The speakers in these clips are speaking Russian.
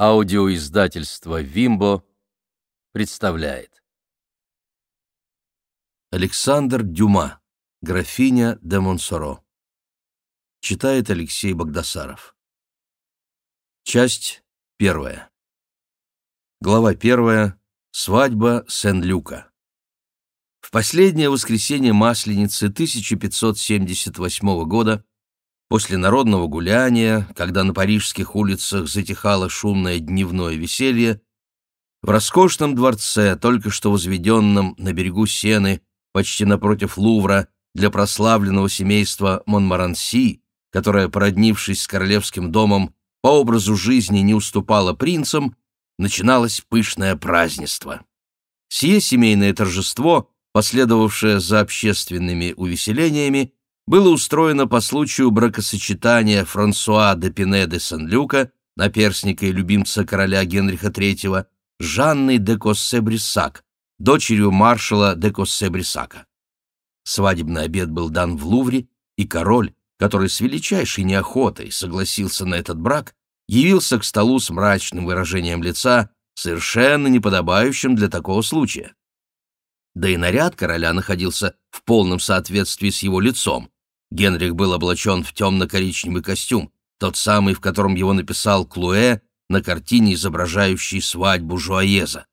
Аудиоиздательство «Вимбо» представляет. Александр Дюма. Графиня де Монсоро. Читает Алексей Богдасаров. Часть первая. Глава первая. Свадьба Сен-Люка. В последнее воскресенье Масленицы 1578 года После народного гуляния, когда на парижских улицах затихало шумное дневное веселье, в роскошном дворце, только что возведенном на берегу Сены, почти напротив Лувра, для прославленного семейства Монмаранси, которое, породнившись с королевским домом, по образу жизни не уступало принцам, начиналось пышное празднество. Сие семейное торжество, последовавшее за общественными увеселениями, было устроено по случаю бракосочетания Франсуа де Пине де Сен-Люка, наперсника и любимца короля Генриха III, с Жанной де Коссе-Бриссак, дочерью маршала де Коссе-Бриссака. Свадебный обед был дан в Лувре, и король, который с величайшей неохотой согласился на этот брак, явился к столу с мрачным выражением лица, совершенно неподобающим для такого случая. Да и наряд короля находился в полном соответствии с его лицом. Генрих был облачен в темно-коричневый костюм, тот самый, в котором его написал Клуэ на картине, изображающей свадьбу Жуаеза.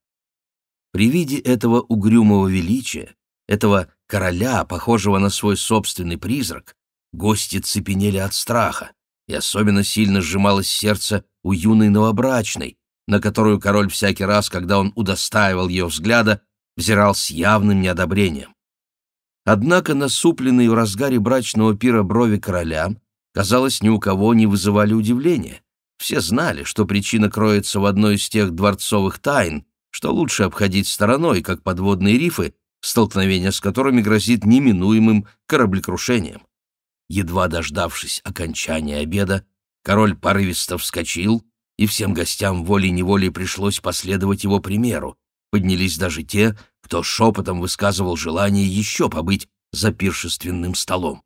При виде этого угрюмого величия, этого короля, похожего на свой собственный призрак, гости цепенели от страха, и особенно сильно сжималось сердце у юной новобрачной, на которую король всякий раз, когда он удостаивал ее взгляда, взирал с явным неодобрением. Однако насупленные в разгаре брачного пира брови короля, казалось, ни у кого не вызывали удивления. Все знали, что причина кроется в одной из тех дворцовых тайн, что лучше обходить стороной, как подводные рифы, столкновение с которыми грозит неминуемым кораблекрушением. Едва дождавшись окончания обеда, король порывисто вскочил, и всем гостям волей-неволей пришлось последовать его примеру. Поднялись даже те, кто шепотом высказывал желание еще побыть за пиршественным столом.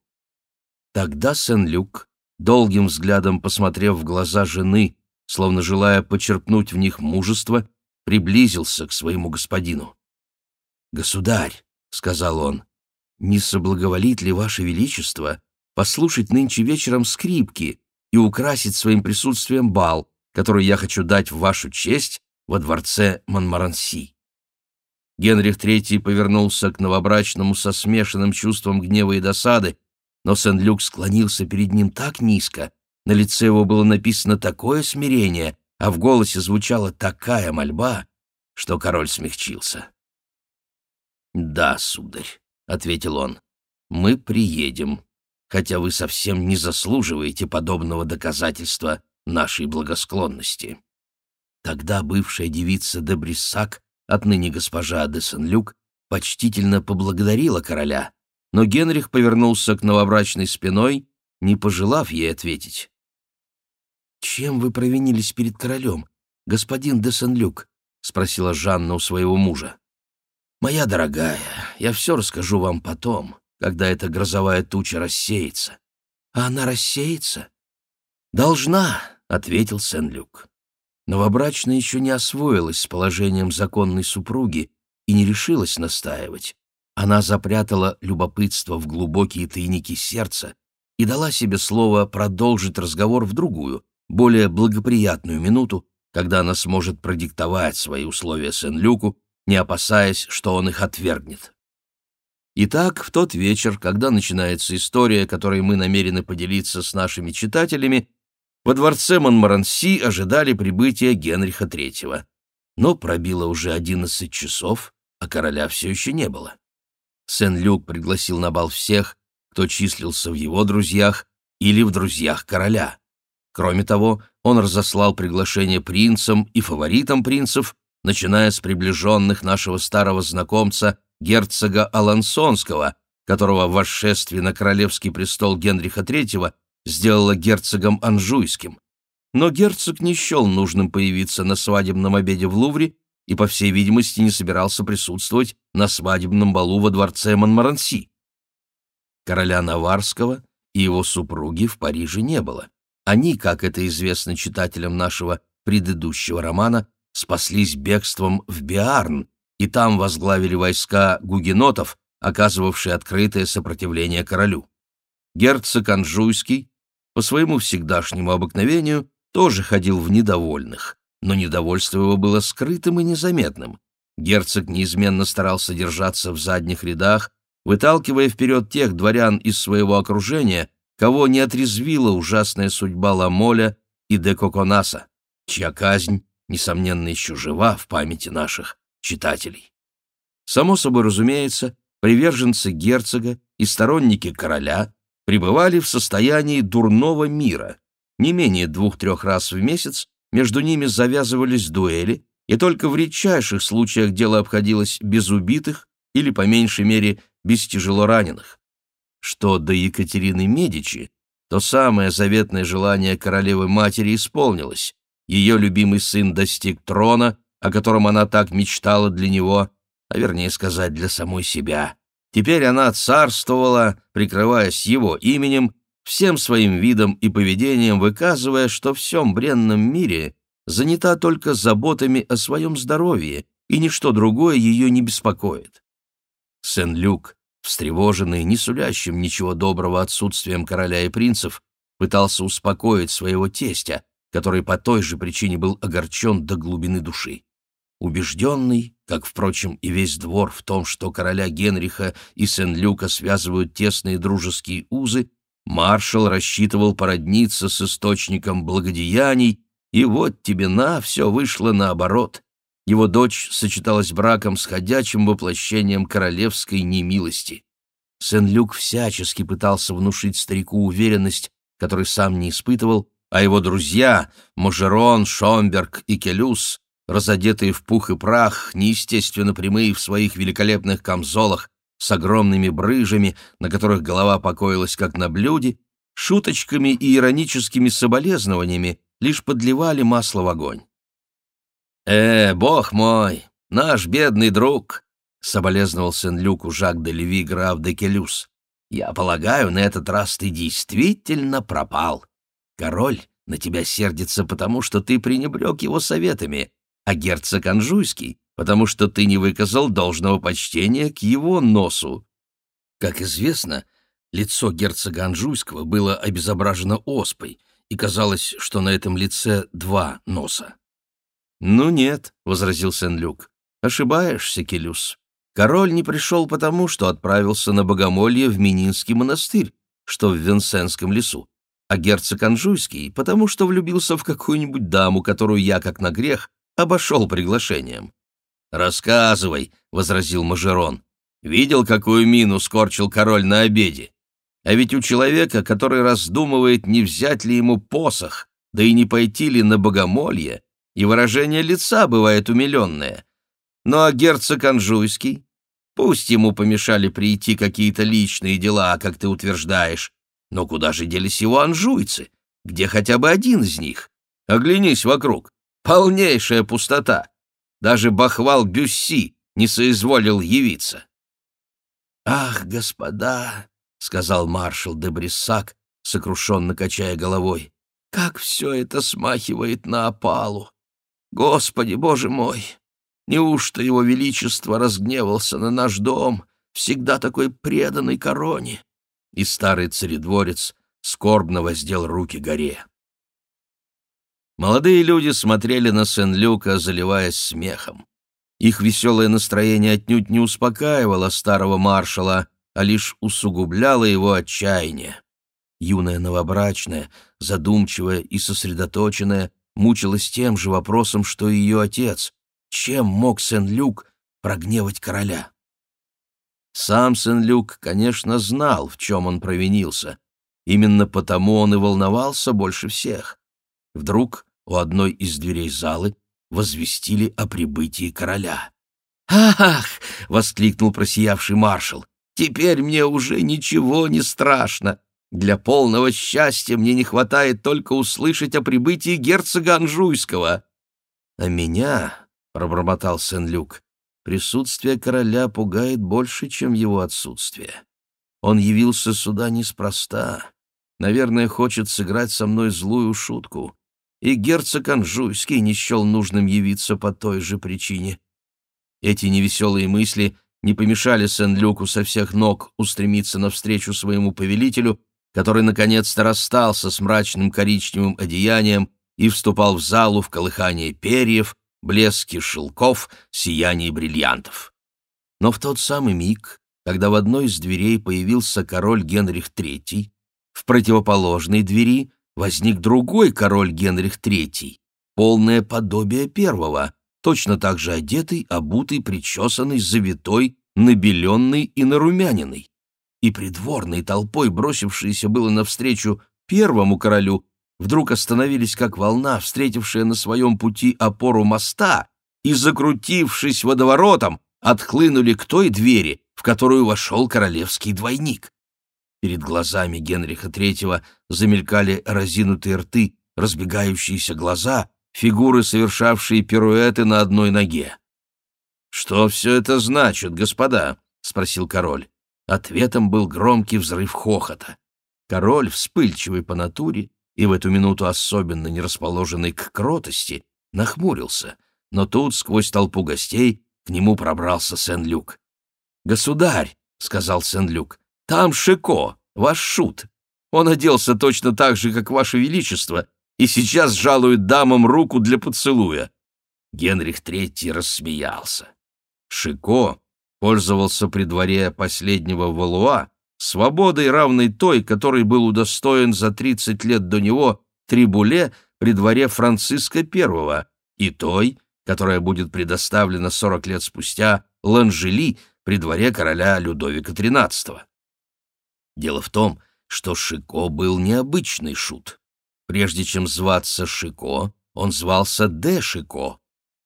Тогда Сен-Люк, долгим взглядом посмотрев в глаза жены, словно желая почерпнуть в них мужество, приблизился к своему господину. «Государь», — сказал он, — «не соблаговолит ли Ваше Величество послушать нынче вечером скрипки и украсить своим присутствием бал, который я хочу дать в вашу честь во дворце Монмаранси?» Генрих III повернулся к новобрачному со смешанным чувством гнева и досады, но Сен-Люк склонился перед ним так низко, на лице его было написано такое смирение, а в голосе звучала такая мольба, что король смягчился. «Да, сударь», — ответил он, — «мы приедем, хотя вы совсем не заслуживаете подобного доказательства нашей благосклонности». Тогда бывшая девица де Бриссак отныне госпожа де Сен-Люк, почтительно поблагодарила короля, но Генрих повернулся к новобрачной спиной, не пожелав ей ответить. «Чем вы провинились перед королем, господин де Сен-Люк?» — спросила Жанна у своего мужа. «Моя дорогая, я все расскажу вам потом, когда эта грозовая туча рассеется». «А она рассеется?» «Должна», — ответил Сен-Люк. Новобрачная еще не освоилась с положением законной супруги и не решилась настаивать. Она запрятала любопытство в глубокие тайники сердца и дала себе слово продолжить разговор в другую, более благоприятную минуту, когда она сможет продиктовать свои условия Сен-Люку, не опасаясь, что он их отвергнет. Итак, в тот вечер, когда начинается история, которой мы намерены поделиться с нашими читателями, во дворце Монмаранси ожидали прибытия Генриха III. Но пробило уже одиннадцать часов, а короля все еще не было. Сен-Люк пригласил на бал всех, кто числился в его друзьях или в друзьях короля. Кроме того, он разослал приглашение принцам и фаворитам принцев, начиная с приближенных нашего старого знакомца герцога Алансонского, которого в восшествии на королевский престол Генриха III сделала герцогом Анжуйским. Но герцог не счел нужным появиться на свадебном обеде в Лувре и, по всей видимости, не собирался присутствовать на свадебном балу во дворце Монмаранси. Короля Наварского и его супруги в Париже не было. Они, как это известно читателям нашего предыдущего романа, спаслись бегством в Биарн и там возглавили войска гугенотов, оказывавшие открытое сопротивление королю. Герцог Анжуйский, по своему всегдашнему обыкновению, тоже ходил в недовольных, но недовольство его было скрытым и незаметным. Герцог неизменно старался держаться в задних рядах, выталкивая вперед тех дворян из своего окружения, кого не отрезвила ужасная судьба Ламоля и де Коконаса, чья казнь, несомненно, еще жива в памяти наших читателей. Само собой разумеется, приверженцы герцога и сторонники короля пребывали в состоянии дурного мира. Не менее двух-трех раз в месяц между ними завязывались дуэли, и только в редчайших случаях дело обходилось без убитых или, по меньшей мере, без тяжелораненых. Что до Екатерины Медичи, то самое заветное желание королевы-матери исполнилось. Ее любимый сын достиг трона, о котором она так мечтала для него, а вернее сказать, для самой себя. Теперь она царствовала, прикрываясь его именем, всем своим видом и поведением выказывая, что в всем бренном мире занята только заботами о своем здоровье, и ничто другое ее не беспокоит. Сен-Люк, встревоженный, не сулящим ничего доброго отсутствием короля и принцев, пытался успокоить своего тестя, который по той же причине был огорчен до глубины души. Убежденный, как, впрочем, и весь двор в том, что короля Генриха и Сен-Люка связывают тесные дружеские узы, маршал рассчитывал породниться с источником благодеяний, и вот тебе на, все вышло наоборот. Его дочь сочеталась браком с ходячим воплощением королевской немилости. Сен-Люк всячески пытался внушить старику уверенность, которой сам не испытывал, а его друзья — Можерон, Шомберг и Келюс разодетые в пух и прах, неестественно прямые в своих великолепных камзолах, с огромными брыжами, на которых голова покоилась как на блюде, шуточками и ироническими соболезнованиями лишь подливали масло в огонь. «Э, бог мой, наш бедный друг!» — соболезновал Сен-Люку Жак де Леви, граф де Келюс. «Я полагаю, на этот раз ты действительно пропал. Король на тебя сердится, потому что ты пренебрег его советами, а герцог Анжуйский, потому что ты не выказал должного почтения к его носу. Как известно, лицо герцога Анжуйского было обезображено оспой, и казалось, что на этом лице два носа. «Ну нет», — возразил Сен-Люк, — «ошибаешься, Келюс. Король не пришел потому, что отправился на богомолье в Мининский монастырь, что в Винсенском лесу, а герцог Анжуйский, потому что влюбился в какую-нибудь даму, которую я, как на грех, обошел приглашением. «Рассказывай», — возразил Мажерон. «Видел, какую мину скорчил король на обеде? А ведь у человека, который раздумывает, не взять ли ему посох, да и не пойти ли на богомолье, и выражение лица бывает умиленное. Ну а герцог Анжуйский? Пусть ему помешали прийти какие-то личные дела, как ты утверждаешь, но куда же делись его анжуйцы? Где хотя бы один из них? Оглянись вокруг. Полнейшая пустота. Даже бахвал Бюсси не соизволил явиться. «Ах, господа!» — сказал маршал де Бриссак, сокрушенно качая головой. «Как все это смахивает на опалу! Господи, боже мой! Неужто его величество разгневался на наш дом, всегда такой преданный короне?» И старый царедворец скорбно воздел руки горе. Молодые люди смотрели на Сен-Люка, заливаясь смехом. Их веселое настроение отнюдь не успокаивало старого маршала, а лишь усугубляло его отчаяние. Юная новобрачная, задумчивая и сосредоточенная, мучилась тем же вопросом, что и ее отец. Чем мог Сен-Люк прогневать короля? Сам Сен-Люк, конечно, знал, в чем он провинился. Именно потому он и волновался больше всех. Вдруг у одной из дверей залы возвестили о прибытии короля. «Ах!» — воскликнул просиявший маршал. «Теперь мне уже ничего не страшно. Для полного счастья мне не хватает только услышать о прибытии герцога Анжуйского». «А меня», — пробормотал Сен-Люк, — «присутствие короля пугает больше, чем его отсутствие. Он явился сюда неспроста. Наверное, хочет сыграть со мной злую шутку. И герцог Анжуйский не счел нужным явиться по той же причине. Эти невеселые мысли не помешали Сен-Люку со всех ног устремиться навстречу своему повелителю, который наконец-то расстался с мрачным коричневым одеянием и вступал в залу в колыхание перьев, блески шелков, сияние бриллиантов. Но в тот самый миг, когда в одной из дверей появился король Генрих III, в противоположной двери возник другой король Генрих III, полное подобие первого, точно так же одетый, обутый, причесанный, завитой, набеленный и нарумяненный. И придворной толпой, бросившиеся было навстречу первому королю, вдруг остановились как волна, встретившая на своем пути опору моста, и, закрутившись водоворотом, отхлынули к той двери, в которую вошел королевский двойник. Перед глазами Генриха III замелькали разинутые рты, разбегающиеся глаза, фигуры, совершавшие пируэты на одной ноге. «Что все это значит, господа?» — спросил король. Ответом был громкий взрыв хохота. Король, вспыльчивый по натуре и в эту минуту особенно не расположенный к кротости, нахмурился, но тут, сквозь толпу гостей, к нему пробрался Сен-Люк. «Государь», — сказал Сен-Люк, — «там Шико, ваш шут. Он оделся точно так же, как ваше величество, и сейчас жалует дамам руку для поцелуя». Генрих III рассмеялся. Шико пользовался при дворе последнего Валуа свободой, равной той, которой был удостоен за 30 лет до него Трибуле при дворе Франциска I, и той, которая будет предоставлена 40 лет спустя Ланжели при дворе короля Людовика XIII. Дело в том, что Шико был необычный шут. Прежде чем зваться Шико, он звался Де Шико.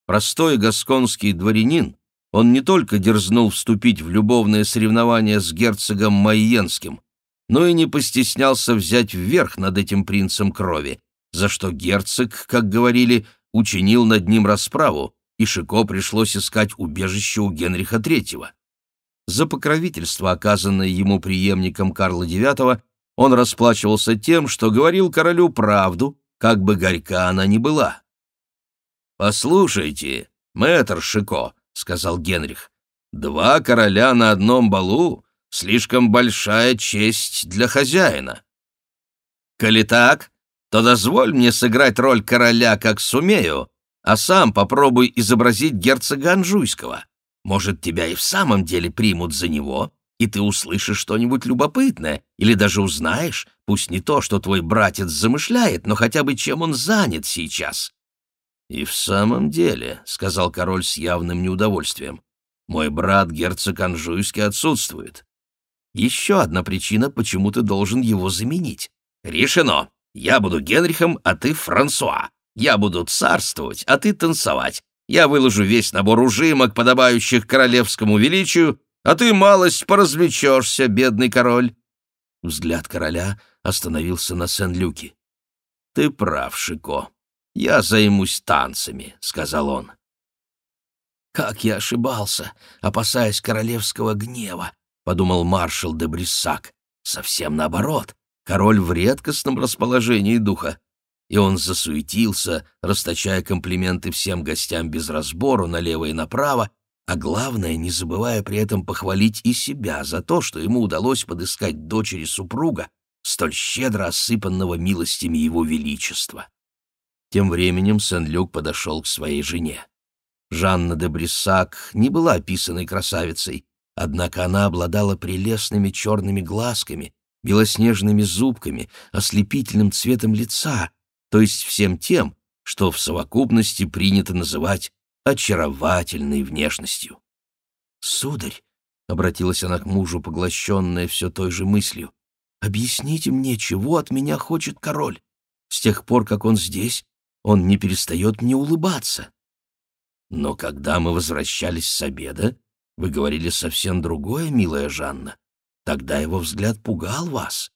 Простой гасконский дворянин, он не только дерзнул вступить в любовное соревнование с герцогом Майенским, но и не постеснялся взять вверх над этим принцем крови, за что герцог, как говорили, учинил над ним расправу, и Шико пришлось искать убежище у Генриха III. За покровительство, оказанное ему преемником Карла IX, он расплачивался тем, что говорил королю правду, как бы горька она ни была. «Послушайте, мэтр Шико», — сказал Генрих. «Два короля на одном балу — слишком большая честь для хозяина». «Коли так, то дозволь мне сыграть роль короля, как сумею, а сам попробуй изобразить герцога Анжуйского. Может, тебя и в самом деле примут за него, и ты услышишь что-нибудь любопытное, или даже узнаешь, пусть не то, что твой братец замышляет, но хотя бы чем он занят сейчас. «И в самом деле», — сказал король с явным неудовольствием, — «мой брат герцог Анжуйский отсутствует. Еще одна причина, почему ты должен его заменить. Решено. Я буду Генрихом, а ты Франсуа. Я буду царствовать, а ты танцевать. Я выложу весь набор ужимок, подобающих королевскому величию, а ты малость поразвлечешься, бедный король». Взгляд короля остановился на Сен-Люке. «Ты прав, Шико. «Я займусь танцами», — сказал он. «Как я ошибался, опасаясь королевского гнева», — подумал маршал де Бриссак. «Совсем наоборот, король в редкостном расположении духа». И он засуетился, расточая комплименты всем гостям без разбору налево и направо, а главное, не забывая при этом похвалить и себя за то, что ему удалось подыскать дочери супруга, столь щедро осыпанного милостями его величества. Тем временем Сен-Люк подошел к своей жене. Жанна де Бриссак не была описанной красавицей, однако она обладала прелестными черными глазками, белоснежными зубками, ослепительным цветом лица, то есть всем тем, что в совокупности принято называть очаровательной внешностью. «Сударь», — обратилась она к мужу, поглощенная все той же мыслью, — «объясните мне, чего от меня хочет король? С тех пор, как он здесь, он не перестает мне улыбаться. Но когда мы возвращались с обеда, вы говорили совсем другое, милая Жанна. Тогда его взгляд пугал вас.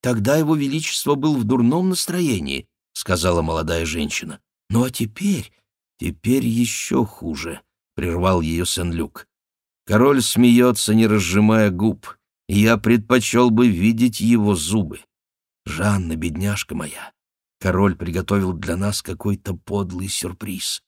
Тогда его величество был в дурном настроении, — сказала молодая женщина. Ну а теперь, теперь еще хуже, — прервал ее Сен-Люк. Король смеется, не разжимая губ, я предпочел бы видеть его зубы. Жанна, бедняжка моя, Король приготовил для нас какой-то подлый сюрприз.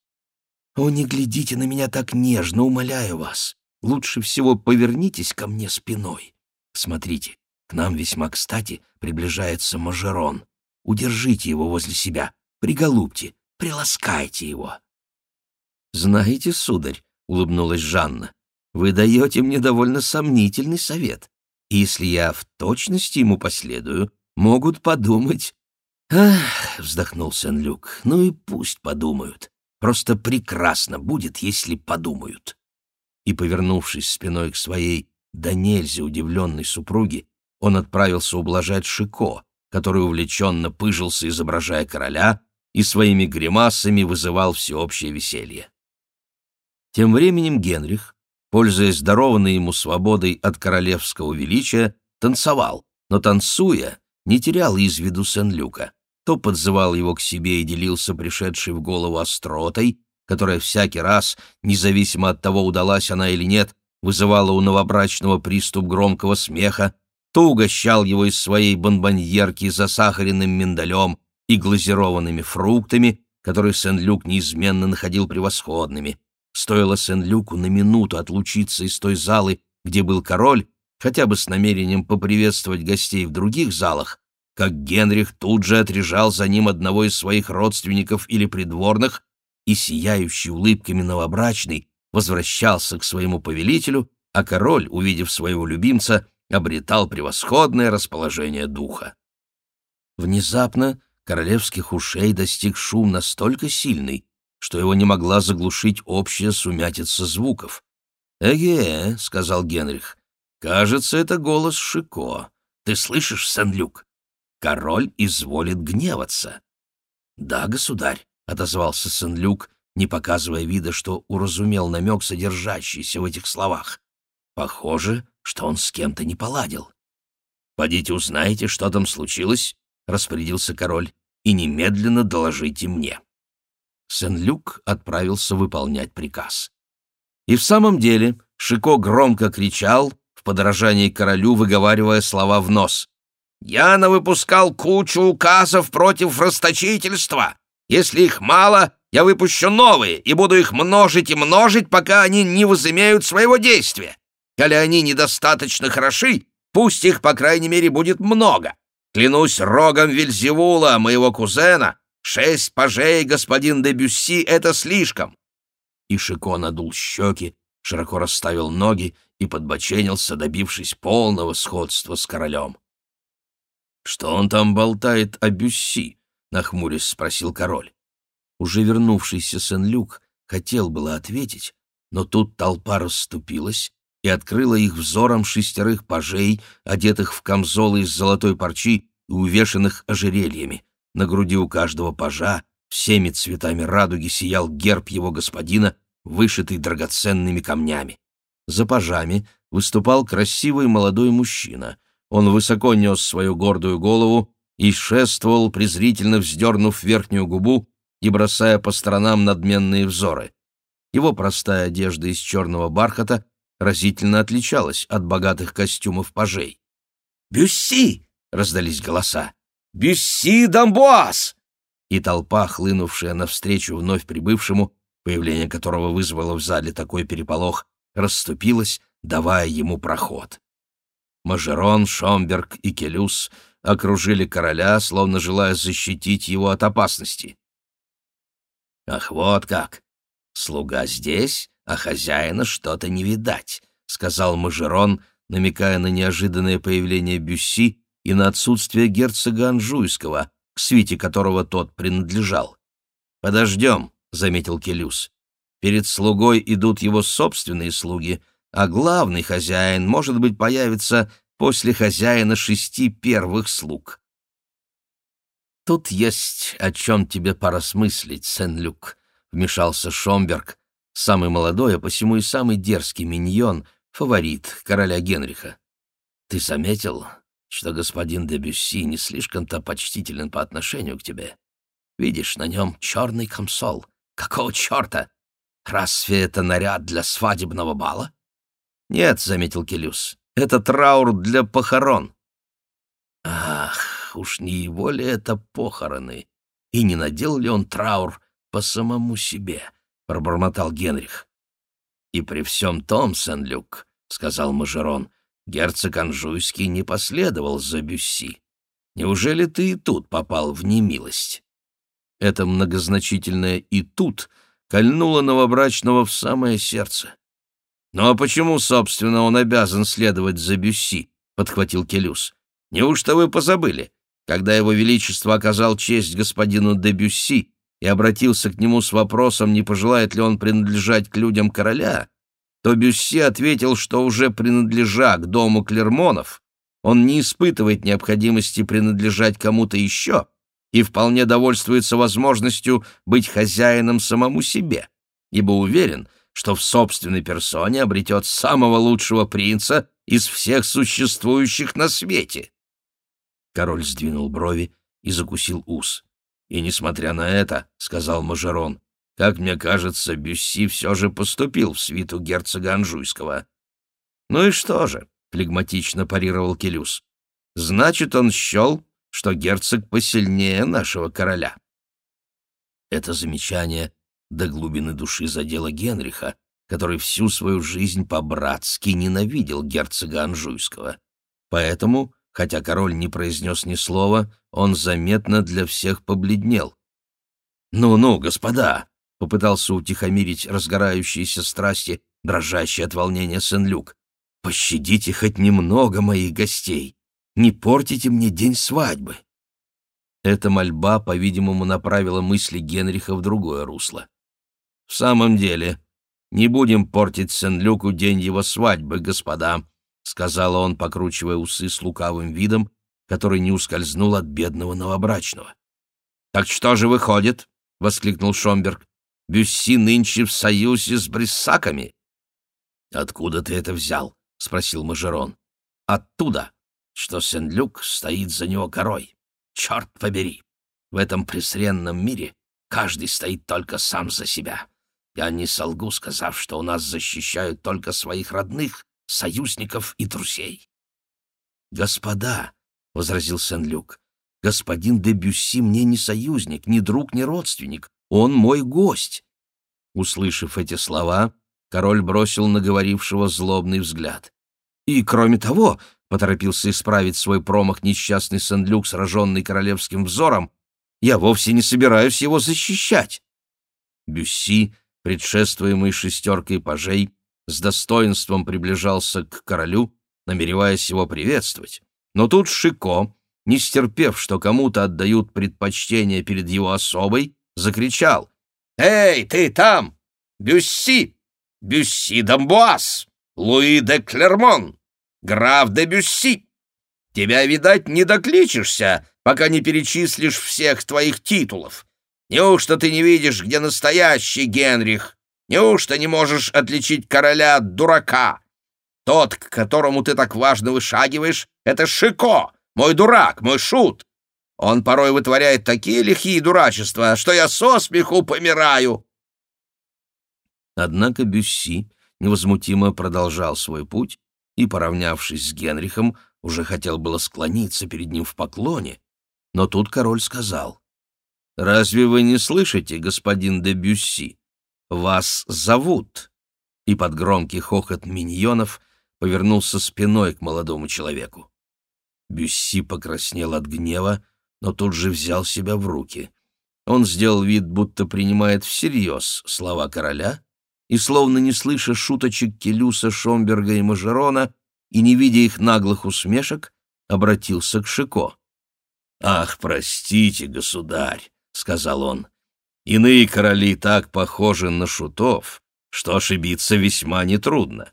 О, не глядите на меня так нежно, умоляю вас. Лучше всего повернитесь ко мне спиной. Смотрите, к нам весьма кстати приближается Мажерон. Удержите его возле себя, приголубьте, приласкайте его. «Знаете, сударь», — улыбнулась Жанна, — «вы даете мне довольно сомнительный совет. Если я в точности ему последую, могут подумать...» «Ах», — вздохнул Сен-Люк, — «ну и пусть подумают. Просто прекрасно будет, если подумают». И, повернувшись спиной к своей да нельзя удивленной супруге, он отправился ублажать Шико, который увлеченно пыжился, изображая короля, и своими гримасами вызывал всеобщее веселье. Тем временем Генрих, пользуясь дарованной ему свободой от королевского величия, танцевал, но, танцуя, не терял из виду Сен-Люка. То подзывал его к себе и делился пришедшей в голову остротой, которая всякий раз, независимо от того, удалась она или нет, вызывала у новобрачного приступ громкого смеха, то угощал его из своей бонбоньерки засахаренным миндалем и глазированными фруктами, которые Сен-Люк неизменно находил превосходными. Стоило Сен-Люку на минуту отлучиться из той залы, где был король, хотя бы с намерением поприветствовать гостей в других залах, как Генрих тут же отрежал за ним одного из своих родственников или придворных и, сияющий улыбками новобрачный, возвращался к своему повелителю, а король, увидев своего любимца, обретал превосходное расположение духа. Внезапно королевских ушей достиг шум настолько сильный, что его не могла заглушить общая сумятица звуков. «Эге», — сказал Генрих, — «кажется, это голос Шико. Ты слышишь, Сен-Люк? Король изволит гневаться». «Да, государь», — отозвался Сен-Люк, не показывая вида, что уразумел намек, содержащийся в этих словах. «Похоже, что он с кем-то не поладил». «Подите узнаете, что там случилось», — распорядился король, — «и немедленно доложите мне». Сен-Люк отправился выполнять приказ. И в самом деле Шико громко кричал, в подражании королю выговаривая слова в нос. «Я навыпускал кучу указов против расточительства. Если их мало, я выпущу новые и буду их множить и множить, пока они не возымеют своего действия. Коли они недостаточно хороши, пусть их, по крайней мере, будет много. Клянусь рогом Вильзевула, моего кузена, Шесть пажей, господин де Бюсси, это слишком!» И Шико надул щеки, широко расставил ноги и подбоченился, добившись полного сходства с королем. «Что он там болтает о Бюсси?» — нахмурясь спросил король. Уже вернувшийся Сен-Люк хотел было ответить, но тут толпа расступилась и открыла их взором шестерых пажей, одетых в камзолы из золотой парчи и увешанных ожерельями. На груди у каждого пажа всеми цветами радуги сиял герб его господина, вышитый драгоценными камнями. За пажами выступал красивый молодой мужчина. Он высоко нес свою гордую голову и шествовал, презрительно вздернув верхнюю губу и бросая по сторонам надменные взоры. Его простая одежда из черного бархата разительно отличалась от богатых костюмов пажей. «Бюсси!» — раздались голоса. Бюсси Дамбуаз!» И толпа, хлынувшая навстречу вновь прибывшему, появление которого вызвало в зале такой переполох, расступилась, давая ему проход. Мажерон, Шомберг и Келюс окружили короля, словно желая защитить его от опасности. «Ах, вот как! Слуга здесь, а хозяина что-то не видать», — сказал Мажерон, намекая на неожиданное появление Бюсси и на отсутствие герцога Анжуйского, к свите которого тот принадлежал. «Подождем», — заметил Келюс. «Перед слугой идут его собственные слуги, а главный хозяин, может быть, появится после хозяина шести первых слуг». «Тут есть о чем тебе порасмыслить, Сен-Люк», — вмешался Шомберг, самый молодой, а посему и самый дерзкий миньон, фаворит короля Генриха. «Ты заметил, что господин де Бюсси не слишком-то почтителен по отношению к тебе. Видишь, на нем черный камсол. Какого черта? Разве это наряд для свадебного бала? Нет, — заметил Келюс, — это траур для похорон. Ах, уж не его ли это похороны? и не надел ли он траур по самому себе, — пробормотал Генрих. И при всем том, Сен-Люк, — сказал Мажерон, — герцог Анжуйский не последовал за Бюсси. Неужели ты и тут попал в немилость? Это многозначительное «и тут» кольнуло новобрачного в самое сердце. «Ну а почему, собственно, он обязан следовать за Бюсси?» — подхватил Келюс. «Неужто вы позабыли? Когда его величество оказал честь господину де Бюсси и обратился к нему с вопросом, не пожелает ли он принадлежать к людям короля, то Бюсси ответил, что уже принадлежа к дому Клермонов, он не испытывает необходимости принадлежать кому-то еще и вполне довольствуется возможностью быть хозяином самому себе, ибо уверен, что в собственной персоне обретет самого лучшего принца из всех существующих на свете. Король сдвинул брови и закусил ус. «И несмотря на это, — сказал Мажерон, — как мне кажется, Бюсси все же поступил в свиту герцога Анжуйского». «Ну и что же?» — флегматично парировал Келюс. «Значит, он счел, что герцог посильнее нашего короля». Это замечание до глубины души задело Генриха, который всю свою жизнь по-братски ненавидел герцога Анжуйского. Поэтому Хотя король не произнес ни слова, он заметно для всех побледнел. «Ну-ну, господа!» — попытался утихомирить разгорающиеся страсти, дрожащие от волнения Сен-Люк. «Пощадите хоть немного моих гостей! Не портите мне день свадьбы!» Эта мольба, по-видимому, направила мысли Генриха в другое русло. «В самом деле, не будем портить Сен-Люку день его свадьбы, господа», — сказал он, покручивая усы с лукавым видом, который не ускользнул от бедного новобрачного. «Так что же выходит?» — воскликнул Шомберг. «Бюсси нынче в союзе с бриссаками?» «Откуда ты это взял?» — спросил Мажерон. «Оттуда, что Сен-Люк стоит за него горой. Черт побери! В этом пресренном мире каждый стоит только сам за себя. Я не солгу, сказав, что у нас защищают только своих родных, союзников и друзей. «Господа», — возразил Сен-Люк, — «господин де Бюсси мне не союзник, ни друг, ни родственник. Он мой гость». Услышав эти слова, король бросил на говорившего злобный взгляд. «И, кроме того», — поторопился исправить свой промах несчастный Сен-Люк, сраженный королевским взором, «я вовсе не собираюсь его защищать». Бюсси, предшествуемый шестеркой пажей, с достоинством приближался к королю, намереваясь его приветствовать. Но тут Шико, не стерпев, что кому-то отдают предпочтение перед его особой, закричал. «Эй, ты там! Бюсси! Бюсси d'Амбуаз! Луи де Клермон! Граф де Бюсси! Тебя, видать, не докличешься, пока не перечислишь всех твоих титулов. Неужто ты не видишь, где настоящий Генрих, Неужто не можешь отличить короля от дурака? Тот, к которому ты так важно вышагиваешь, — это Шико, мой дурак, мой шут. Он порой вытворяет такие лихие дурачества, что я со смеху помираю. Однако Бюсси невозмутимо продолжал свой путь и, поравнявшись с Генрихом, уже хотел было склониться перед ним в поклоне, но тут король сказал, «Разве вы не слышите, господин де Бюсси? «Вас зовут!» И под громкий хохот миньонов повернулся спиной к молодому человеку. Бюсси покраснел от гнева, но тут же взял себя в руки. Он сделал вид, будто принимает всерьез слова короля, и, словно не слыша шуточек Келюса, Шомберга и Мажерона, и не видя их наглых усмешек, обратился к Шико. «Ах, простите, государь!» — сказал он. Иные короли так похожи на шутов, что ошибиться весьма нетрудно.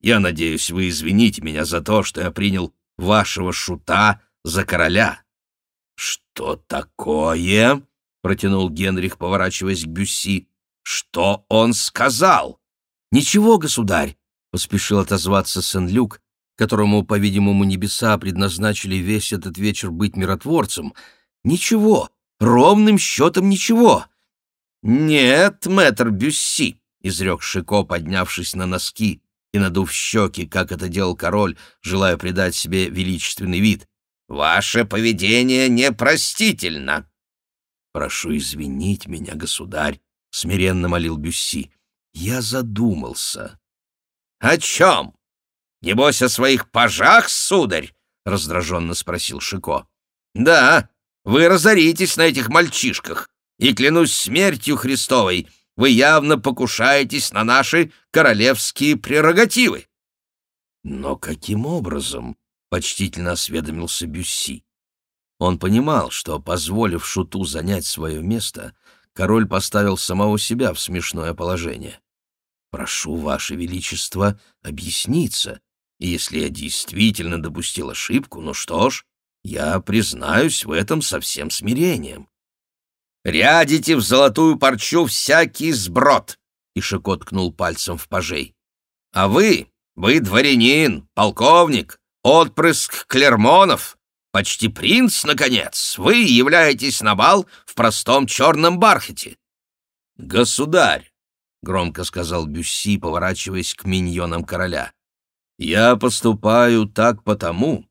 Я надеюсь, вы извините меня за то, что я принял вашего шута за короля». «Что такое?» — протянул Генрих, поворачиваясь к Бюсси. «Что он сказал?» «Ничего, государь», — поспешил отозваться Сен-Люк, которому, по-видимому, небеса предназначили весь этот вечер быть миротворцем. «Ничего, ровным счетом ничего. «Нет, мэтр Бюсси», — изрек Шико, поднявшись на носки и надув щеки, как это делал король, желая придать себе величественный вид. «Ваше поведение непростительно». Прошу извинить меня, государь, — смиренно молил Бюсси. Я задумался. — О чем? Небось, о своих пажах, сударь? — раздраженно спросил Шико. — Да, вы разоритесь на этих мальчишках, и, клянусь смертью Христовой, вы явно покушаетесь на наши королевские прерогативы. — Но каким образом? — почтительно осведомился Бюсси. Он понимал, что, позволив Шуту занять свое место, король поставил самого себя в смешное положение. «Прошу, Ваше Величество, объясниться, и если я действительно допустил ошибку, ну что ж, я признаюсь в этом со всем смирением». «Рядите в золотую парчу всякий сброд!» — и Шико ткнул пальцем в пажей. «А вы, вы дворянин, полковник, отпрыск Клермонов, Почти принц, наконец, вы являетесь на бал в простом черном бархате. Государь, — громко сказал Бюсси, поворачиваясь к миньонам короля, — я поступаю так потому,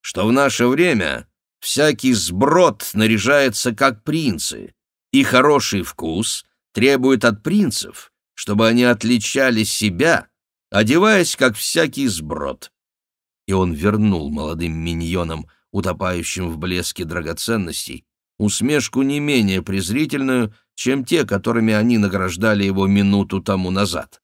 что в наше время всякий сброд наряжается как принцы, и хороший вкус требует от принцев, чтобы они отличали себя, одеваясь как всякий сброд. И он вернул молодым миньонам — утопающим в блеске драгоценностей, усмешку не менее презрительную, чем те, которыми они награждали его минуту тому назад.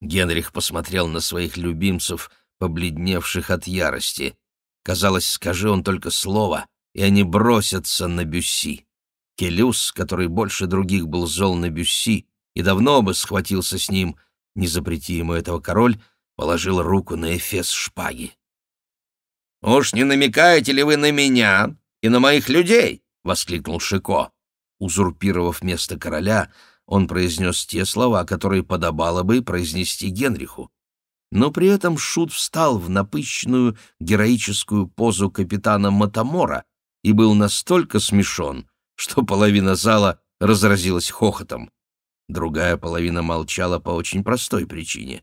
Генрих посмотрел на своих любимцев, побледневших от ярости. Казалось, скажи он только слово, и они бросятся на Бюсси. Келюс, который больше других был зол на Бюсси и давно бы схватился с ним, не запрети ему этого король, положил руку на эфес шпаги. «Уж не намекаете ли вы на меня и на моих людей?» — воскликнул Шико. Узурпировав место короля, он произнес те слова, которые подобало бы произнести Генриху. Но при этом Шут встал в напыщенную героическую позу капитана Матамора и был настолько смешон, что половина зала разразилась хохотом. Другая половина молчала по очень простой причине.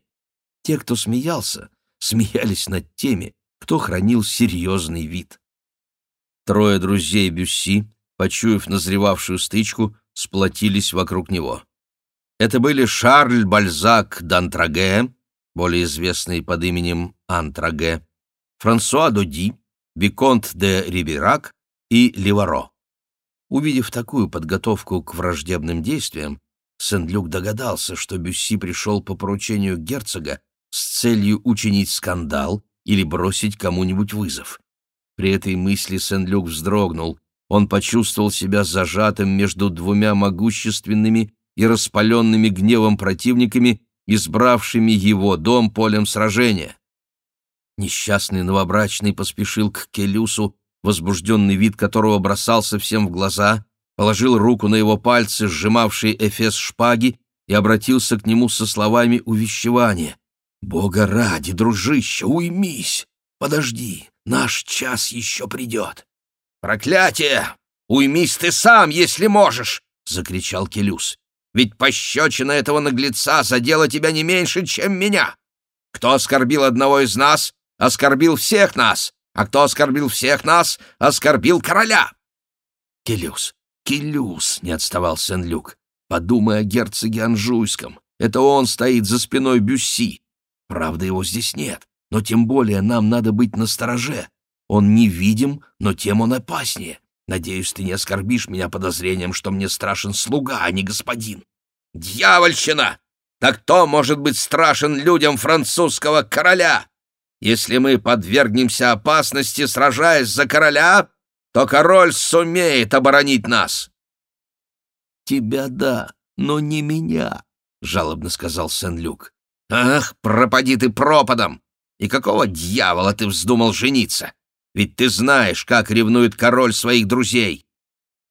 Те, кто смеялся, смеялись над теми, кто хранил серьезный вид. Трое друзей Бюсси, почуяв назревавшую стычку, сплотились вокруг него. Это были Шарль Бальзак d'Антраге, более известный под именем Антраге, Франсуа Доди, Виконт де Риберак и Ливаро. Увидев такую подготовку к враждебным действиям, Сен-Люк догадался, что Бюсси пришел по поручению герцога с целью учинить скандал или бросить кому-нибудь вызов. При этой мысли Сен-Люк вздрогнул. Он почувствовал себя зажатым между двумя могущественными и распаленными гневом противниками, избравшими его дом полем сражения. Несчастный новобрачный поспешил к Келюсу, возбужденный вид которого бросался всем в глаза, положил руку на его пальцы, сжимавшие эфес шпаги, и обратился к нему со словами увещевания. Бога ради, дружище, уймись! Подожди, наш час еще придет. Проклятие! Уймись ты сам, если можешь! — закричал Келюс. Ведь пощечина этого наглеца задела тебя не меньше, чем меня. Кто оскорбил одного из нас, оскорбил всех нас, а кто оскорбил всех нас, оскорбил короля. Келюс, Келюс, — не отставал Сен-Люк, — подумай о герцоге Анжуйском. Это он стоит за спиной Бюсси. Правда, его здесь нет, но тем более нам надо быть настороже. Он невидим, но тем он опаснее. Надеюсь, ты не оскорбишь меня подозрением, что мне страшен слуга, а не господин. Дьявольщина! Так кто может быть страшен людям французского короля? Если мы подвергнемся опасности, сражаясь за короля, то король сумеет оборонить нас. Тебя да, но не меня, жалобно сказал Сен-Люк. «Ах, пропади ты пропадом! И какого дьявола ты вздумал жениться? Ведь ты знаешь, как ревнует король своих друзей!»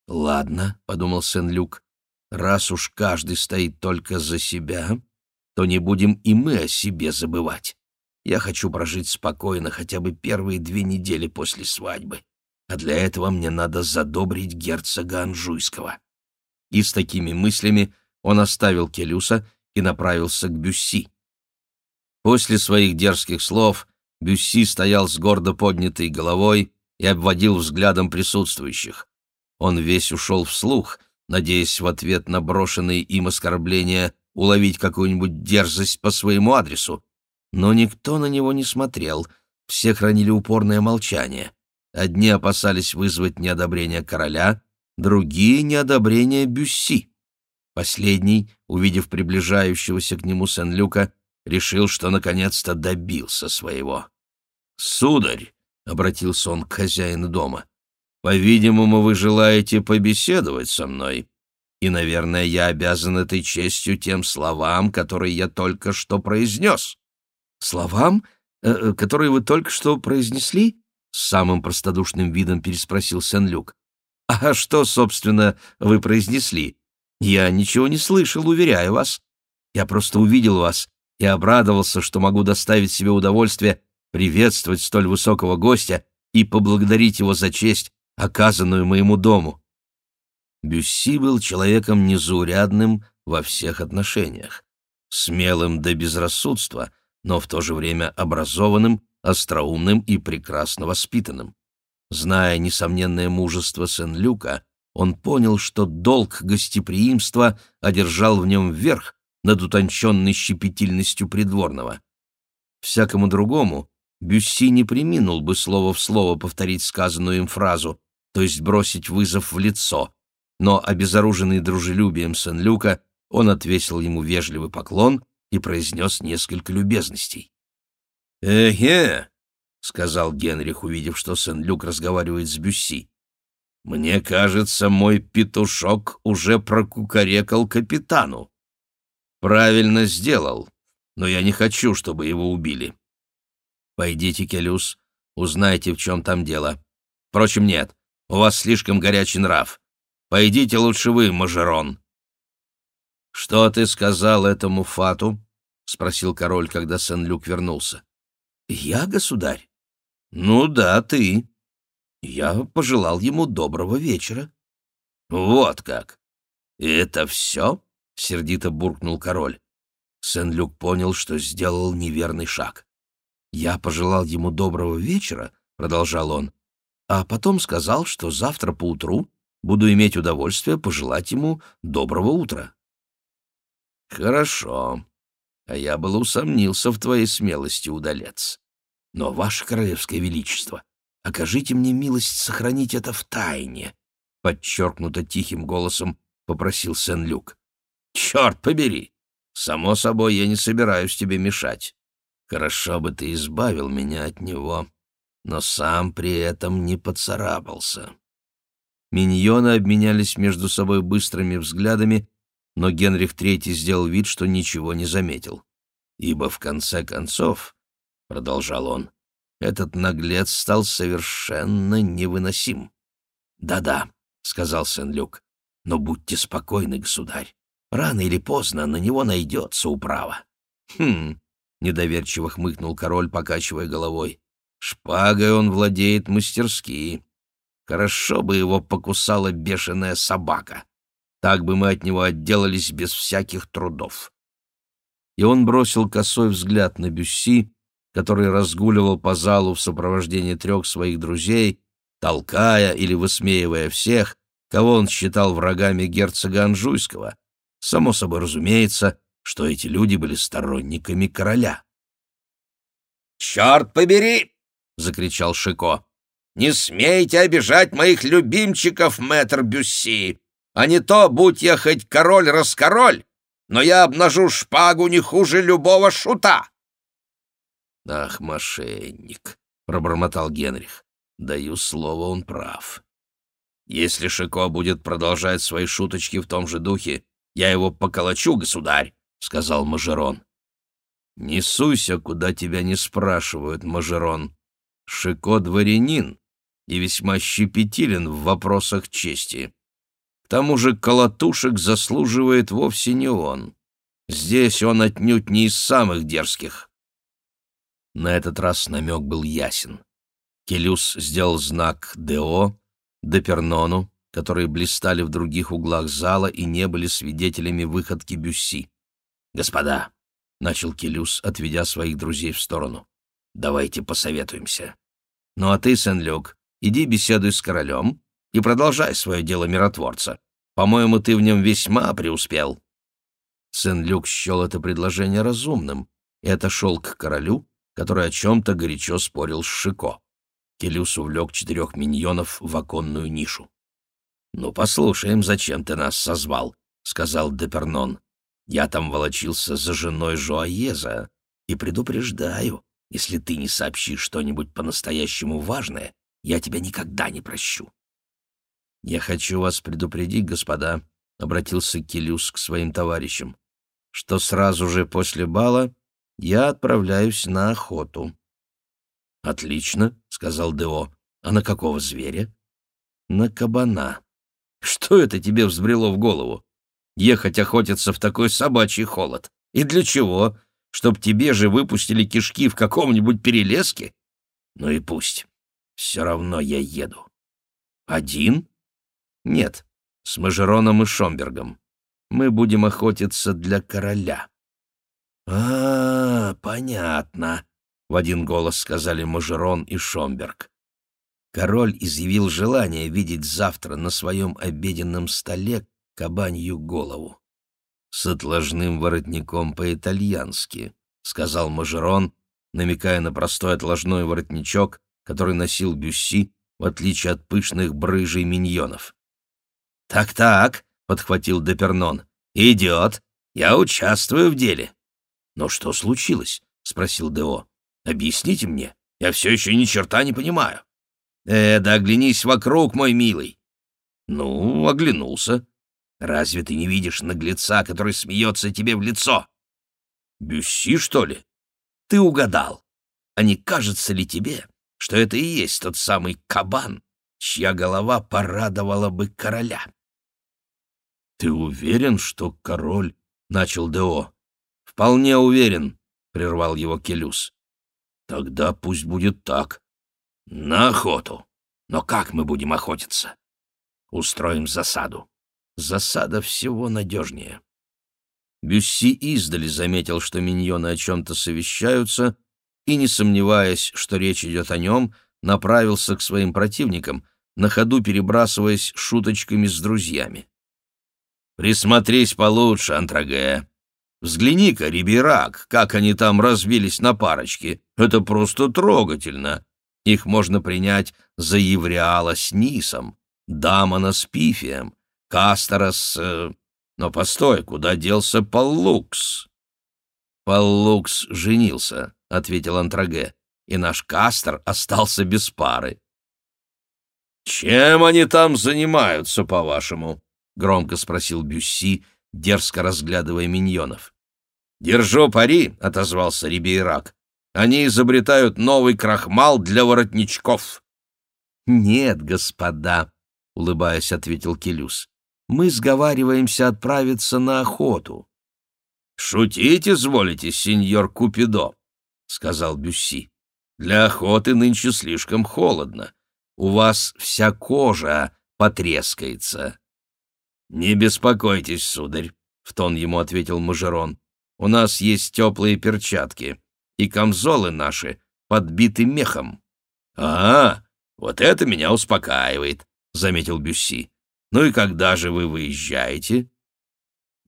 «Ладно», — подумал Сен-Люк, — «раз уж каждый стоит только за себя, то не будем и мы о себе забывать. Я хочу прожить спокойно хотя бы первые две недели после свадьбы, а для этого мне надо задобрить герцога Анжуйского». И с такими мыслями он оставил Келюса и направился к Бюсси. После своих дерзких слов Бюсси стоял с гордо поднятой головой и обводил взглядом присутствующих. Он весь ушел вслух, надеясь в ответ на брошенные им оскорбления уловить какую-нибудь дерзость по своему адресу. Но никто на него не смотрел, все хранили упорное молчание. Одни опасались вызвать неодобрение короля, другие — неодобрение Бюсси. Последний, увидев приближающегося к нему Сен-Люка, решил, что наконец-то добился своего. «Сударь», — обратился он к хозяину дома, — «по-видимому, вы желаете побеседовать со мной, и, наверное, я обязан этой честью тем словам, которые я только что произнес». «Словам, э, э которые вы только что произнесли?» — с самым простодушным видом переспросил Сен-Люк. «А что, собственно, вы произнесли? Я ничего не слышал, уверяю вас. Я просто увидел вас и обрадовался, что могу доставить себе удовольствие приветствовать столь высокого гостя и поблагодарить его за честь, оказанную моему дому». Бюсси был человеком незаурядным во всех отношениях, смелым до безрассудства, но в то же время образованным остроумным и прекрасно воспитанным. Зная несомненное мужество Сен-Люка, он понял, что долг гостеприимства одержал в нем верх над утонченной щепетильностью придворного. Всякому другому Бюсси не приминул бы слово в слово повторить сказанную им фразу, то есть бросить вызов в лицо, но, обезоруженный дружелюбием Сен-Люка, он отвесил ему вежливый поклон и произнес несколько любезностей. «Эхе!» — сказал Генрих, увидев, что Сен-Люк разговаривает с Бюсси. «Мне кажется, мой петушок уже прокукарекал капитану. Правильно сделал, но я не хочу, чтобы его убили. Пойдите, Келюс, узнайте, в чем там дело. Впрочем, нет, у вас слишком горячий нрав. Пойдите лучше вы, Мажерон». «Что ты сказал этому фату?» — спросил король, когда Сен-Люк вернулся. «Я, государь?» «Ну да, ты». Я пожелал ему доброго вечера. «Вот как! Это все?» — сердито буркнул король. Сен-Люк понял, что сделал неверный шаг. «Я пожелал ему доброго вечера», — продолжал он, «а потом сказал, что завтра поутру буду иметь удовольствие пожелать ему доброго утра». «Хорошо», а я был усомнился в твоей смелости, удалец. Но, ваше королевское величество, окажите мне милость сохранить это в тайне, — подчеркнуто тихим голосом попросил Сен-Люк. — Черт побери! Само собой, я не собираюсь тебе мешать. Хорошо бы ты избавил меня от него, но сам при этом не поцарапался. Миньоны обменялись между собой быстрыми взглядами, но Генрих III сделал вид, что ничего не заметил. «Ибо в конце концов, — продолжал он, — этот наглец стал совершенно невыносим». «Да-да», — сказал Сен-Люк, — «но будьте спокойны, государь. Рано или поздно на него найдется управа». «Хм», — недоверчиво хмыкнул король, покачивая головой, — «шпагой он владеет мастерски. Хорошо бы его покусала бешеная собака». Так бы мы от него отделались без всяких трудов. И он бросил косой взгляд на Бюсси, который разгуливал по залу в сопровождении трех своих друзей, толкая или высмеивая всех, кого он считал врагами герцога Анжуйского. Само собой разумеется, что эти люди были сторонниками короля. «Черт побери!» — закричал Шико. «Не смейте обижать моих любимчиков, мэтр Бюсси! А не то, будь я хоть король-раскороль, но я обнажу шпагу не хуже любого шута. «Ах, мошенник!» — пробормотал Генрих. «Даю слово, он прав. Если Шико будет продолжать свои шуточки в том же духе, я его поколочу, государь», — сказал Мажерон. «Не суйся, куда тебя не спрашивают, Мажерон. Шико дворянин и весьма щепетилен в вопросах чести тому же колотушек заслуживает вовсе не он. Здесь он отнюдь не из самых дерзких. На этот раз намек был ясен. Келюс сделал знак «ДО», Депернону, которые блистали в других углах зала и не были свидетелями выходки Бюсси. «Господа», — начал Келюс, отведя своих друзей в сторону, — «давайте посоветуемся. Ну а ты, Сен-Люк, иди беседуй с королем, и продолжай свое дело миротворца. По-моему, ты в нем весьма преуспел». Сен-Люк счел это предложение разумным и отошел к королю, который о чем-то горячо спорил с Шико. Келюс увлек четырех миньонов в оконную нишу. «Ну, послушаем, зачем ты нас созвал», — сказал Депернон. «Я там волочился за женой Жоаеза и предупреждаю, если ты не сообщишь что-нибудь по-настоящему важное, я тебя никогда не прощу». «Я хочу вас предупредить, господа», — обратился Келюс к своим товарищам, «что сразу же после бала я отправляюсь на охоту». «Отлично», — сказал Део. «А на какого зверя?» «На кабана». «Что это тебе взбрело в голову? Ехать охотиться в такой собачий холод? И для чего? Чтоб тебе же выпустили кишки в каком-нибудь перелеске? Ну и пусть. Все равно я еду». «Один?» «Нет, с Мажероном и Шомбергом. Мы будем охотиться для короля». «А, понятно», — в один голос сказали Мажерон и Шомберг. Король изъявил желание видеть завтра на своем обеденном столе кабанью голову. «С отложным воротником по-итальянски», — сказал Мажерон, намекая на простой отложной воротничок, который носил Бюсси, в отличие от пышных брыжей миньонов. «Так-так», — подхватил Депернон, — «идет. Я участвую в деле». «Но что случилось?» — спросил Део. Объясните мне, я все еще ни черта не понимаю. Э, да оглянись вокруг, мой милый. Ну, оглянулся. Разве ты не видишь наглеца, который смеется тебе в лицо? Бюсси, что ли? Ты угадал. А не кажется ли тебе, что это и есть тот самый кабан, чья голова порадовала бы короля? Ты уверен, что король... — начал Део. «Вполне уверен», — прервал его Келюс. Тогда пусть будет так. На охоту. Но как мы будем охотиться? Устроим засаду. Засада всего надежнее. Бюсси издали заметил, что миньоны о чем-то совещаются, и, не сомневаясь, что речь идет о нем, направился к своим противникам, на ходу перебрасываясь шуточками с друзьями. «Присмотрись получше, Антраге. Взгляни-ка, Риберак, как они там разбились на парочки. Это просто трогательно. Их можно принять за Евриала с Нисом, Дамона с Пифием, Кастера с... Э, но постой, куда делся Паллукс? Паллукс женился, — ответил Антраге, — и наш Кастер остался без пары. «Чем они там занимаются, по-вашему?» — громко спросил Бюсси, дерзко разглядывая миньонов. «Держу пари», — отозвался Рибейрак. «Они изобретают новый крахмал для воротничков». «Нет, господа», — улыбаясь, ответил Келюс. «Мы сговариваемся отправиться на охоту». «Шутить изволите, сеньор Купидо», — сказал Бюсси. «Для охоты нынче слишком холодно. У вас вся кожа потрескается». «Не беспокойтесь, сударь», — в тон ему ответил Мажерон. «У нас есть теплые перчатки, и камзолы наши подбиты мехом». «А, вот это меня успокаивает», — заметил Бюсси. «Ну и когда же вы выезжаете?»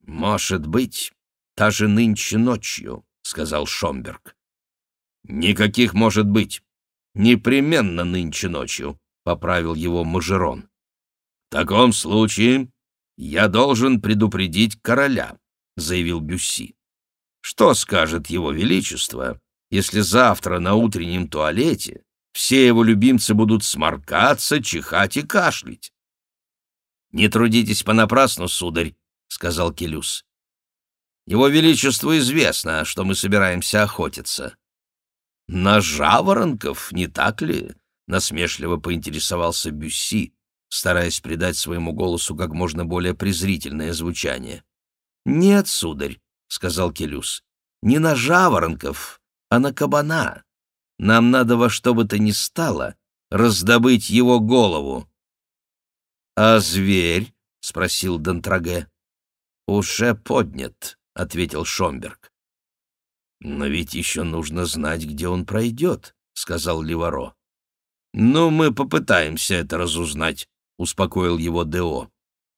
«Может быть, даже нынче ночью», — сказал Шомберг. «Никаких может быть. Непременно нынче ночью», — поправил его Мажерон. «В таком случае «Я должен предупредить короля», — заявил Бюсси. «Что скажет его величество, если завтра на утреннем туалете все его любимцы будут сморкаться, чихать и кашлять?» «Не трудитесь понапрасну, сударь», — сказал Келюс. «Его величеству известно, что мы собираемся охотиться». «На жаворонков, не так ли?» — насмешливо поинтересовался Бюсси, стараясь придать своему голосу как можно более презрительное звучание. «Нет, сударь», — сказал Келюс, — «не на жаворонков, а на кабана. Нам надо во что бы то ни стало раздобыть его голову». «А зверь?» — спросил Дантраге. «Уже поднят», — ответил Шомберг. «Но ведь еще нужно знать, где он пройдет», — сказал Ливаро. «Ну, мы попытаемся это разузнать», успокоил его Део.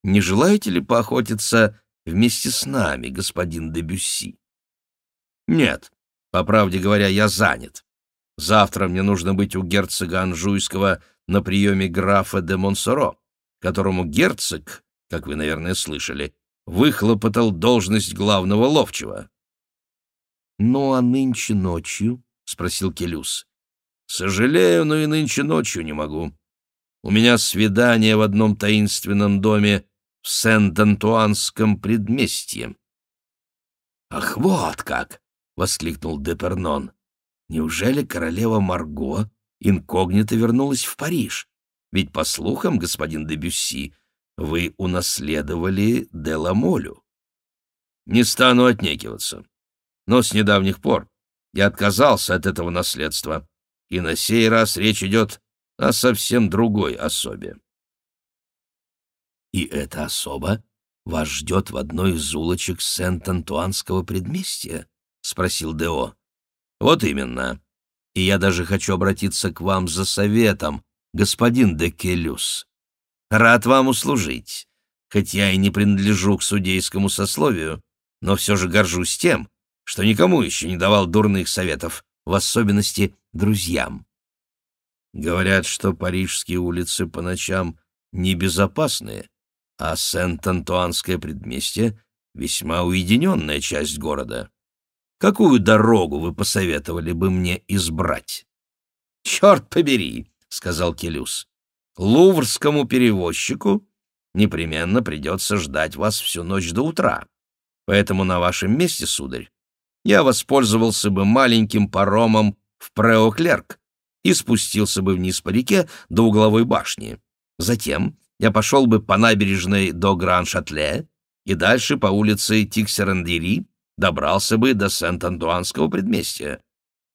«Не желаете ли поохотиться вместе с нами, господин де Бюсси?» «Нет, по правде говоря, я занят. Завтра мне нужно быть у герцога Анжуйского на приеме графа де Монсоро, которому герцог, как вы, наверное, слышали, выхлопотал должность главного ловчего. — Ну, а нынче ночью? — спросил Келюс. — Сожалею, но и нынче ночью не могу. У меня свидание в одном таинственном доме в Сент-Антуанском предместье. — Ах, вот как! — воскликнул Депернон. — Неужели королева Марго инкогнито вернулась в Париж? Ведь, по слухам, господин де Бюсси, вы унаследовали Деламолю. Не стану отнекиваться. Но с недавних пор я отказался от этого наследства, и на сей раз речь идет о совсем другой особе. И эта особа вас ждет в одной из улочек Сент-Антуанского предместья? — спросил Део. — Вот именно. И я даже хочу обратиться к вам за советом, господин де Келюс. Рад вам услужить. Хоть я и не принадлежу к судейскому сословию, но все же горжусь тем, что никому еще не давал дурных советов, в особенности друзьям. Говорят, что парижские улицы по ночам небезопасные, а Сент-Антуанское предместье — весьма уединенная часть города. Какую дорогу вы посоветовали бы мне избрать? — Черт побери! — сказал Келюс луврскому перевозчику непременно придется ждать вас всю ночь до утра. Поэтому на вашем месте, сударь, я воспользовался бы маленьким паромом в Преоклерк и спустился бы вниз по реке до угловой башни. Затем я пошел бы по набережной до Гран-Шатле и дальше по улице Тиксерандири добрался бы до Сент-Антуанского предместья.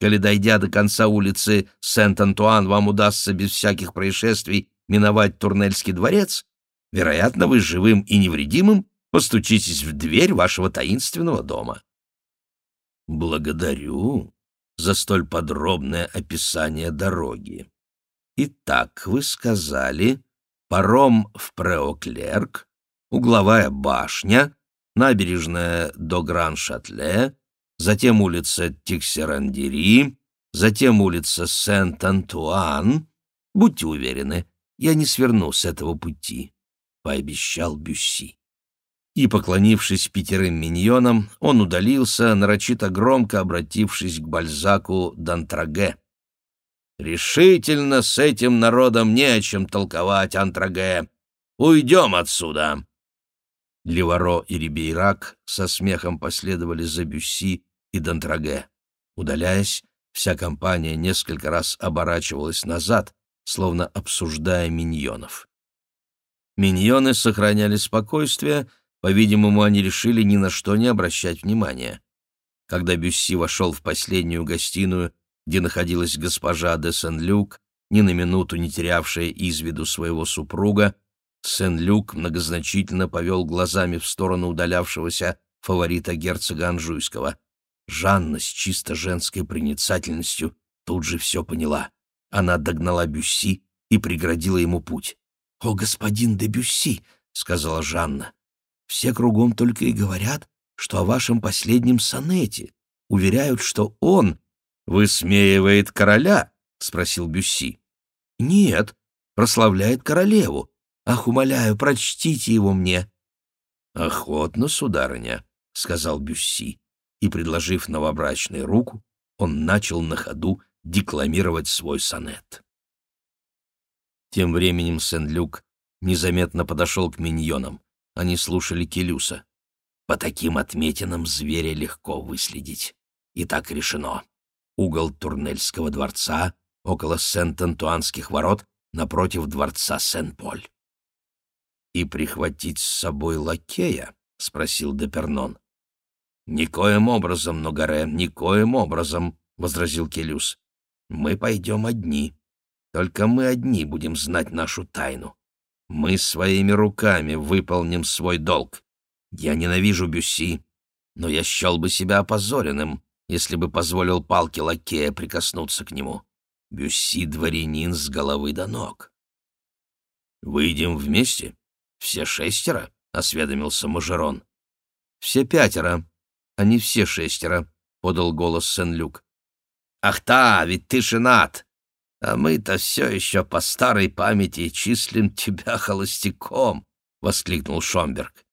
Коли, дойдя до конца улицы Сент-Антуан, вам удастся без всяких происшествий миновать Турнельский дворец, вероятно, вы живым и невредимым постучитесь в дверь вашего таинственного дома. Благодарю за столь подробное описание дороги. Итак, вы сказали, паром в Преоклерк, угловая башня, набережная до Гран-Шатле, затем улица Тиксерандери, затем улица Сент-Антуан. Будьте уверены, я не сверну с этого пути, — пообещал Бюсси. И, поклонившись пятерым миньонам, он удалился, нарочито громко обратившись к Бальзаку Д'Антраге. «Решительно с этим народом не о чем толковать, Антраге. Уйдем отсюда!» Леваро и Рибейрак со смехом последовали за Бюсси и Д'Антраге. Удаляясь, вся компания несколько раз оборачивалась назад, словно обсуждая миньонов. Миньоны сохраняли спокойствие, по-видимому, они решили ни на что не обращать внимания. Когда Бюсси вошел в последнюю гостиную, где находилась госпожа де Сен-Люк, ни на минуту не терявшая из виду своего супруга, Сен-Люк многозначительно повел глазами в сторону удалявшегося фаворита герцога Анжуйского. Жанна с чисто женской проницательностью тут же все поняла. Она догнала Бюсси и преградила ему путь. «О, господин де Бюсси!» — сказала Жанна. «Все кругом только и говорят, что о вашем последнем сонете. Уверяют, что он высмеивает короля?» — спросил Бюсси. «Нет, прославляет королеву. Ах, умоляю, прочтите его мне». «Охотно, сударыня», — сказал Бюсси и, предложив новобрачной руку, он начал на ходу декламировать свой сонет. Тем временем Сен-Люк незаметно подошел к миньонам. Они слушали Келюса. По таким отметинам зверя легко выследить. И так решено. Угол Турнельского дворца около Сент-Антуанских ворот напротив дворца Сен-Поль. «И прихватить с собой лакея?» — спросил Депернон. «Никоим образом, Ногаре, никоим образом», — возразил Келюс. «Мы пойдем одни. Только мы одни будем знать нашу тайну. Мы своими руками выполним свой долг. Я ненавижу Бюсси, но я счел бы себя опозоренным, если бы позволил палке лакея прикоснуться к нему. Бюсси — дворянин с головы до ног». Выйдем вместе? Все шестеро? — осведомился Мажерон. Все пятеро, а не все шестеро, — подал голос Сен-Люк. Ах та, ведь ты женат! А мы-то все еще по старой памяти числим тебя холостяком, — воскликнул Шомберг.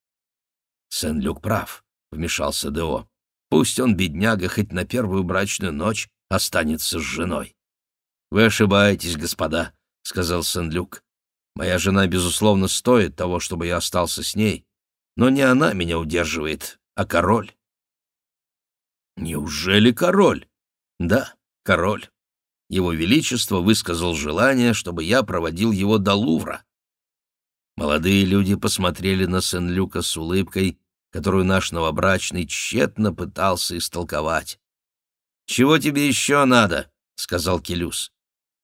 Сен-Люк прав, — вмешался Део. Пусть он, бедняга, хоть на первую брачную ночь останется с женой. — Вы ошибаетесь, господа, — сказал Сен-Люк. Моя жена, безусловно, стоит того, чтобы я остался с ней, но не она меня удерживает, а король. Неужели король? Да, король. Его Величество высказал желание, чтобы я проводил его до Лувра. Молодые люди посмотрели на Сен-Люка с улыбкой, которую наш новобрачный тщетно пытался истолковать. «Чего тебе еще надо?» — сказал Келюс.